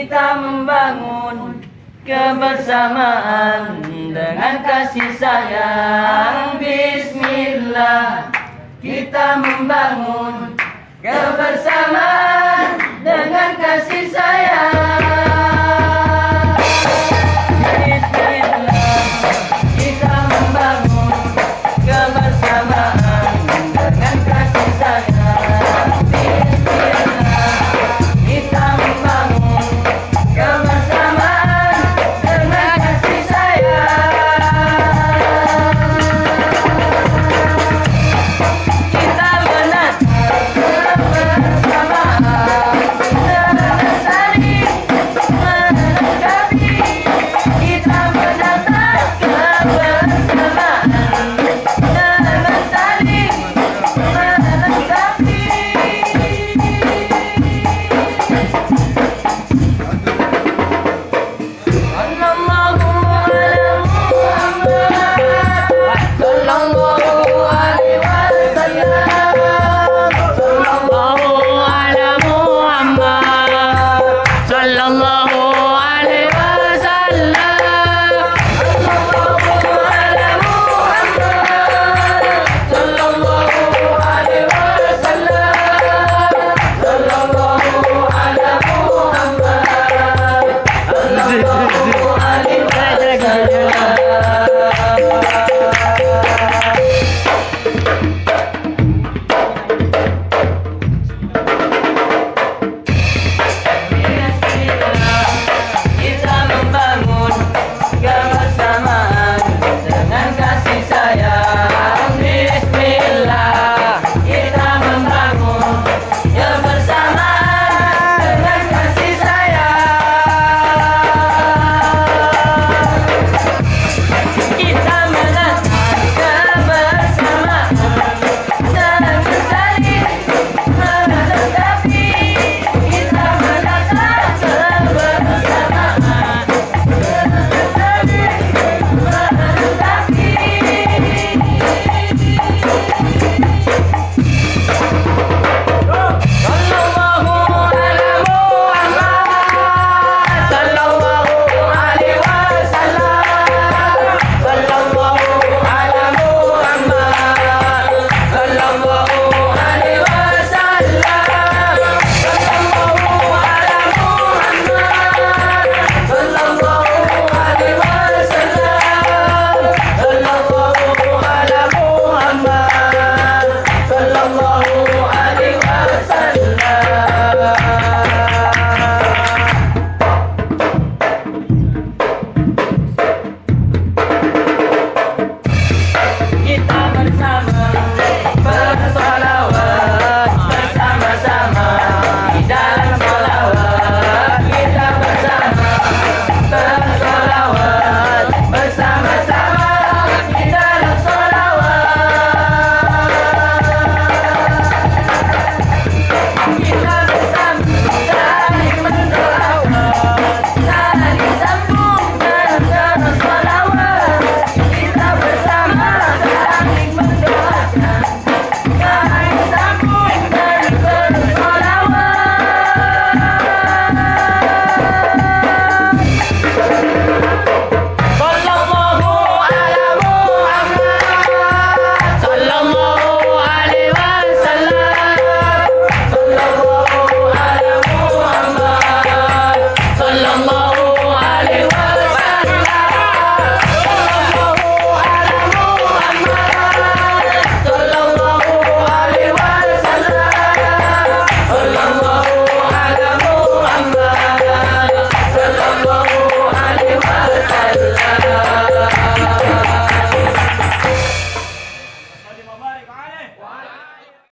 kita membangun kebersamaan dengan kasih sayang. Bismillah kita membangun kebersamaan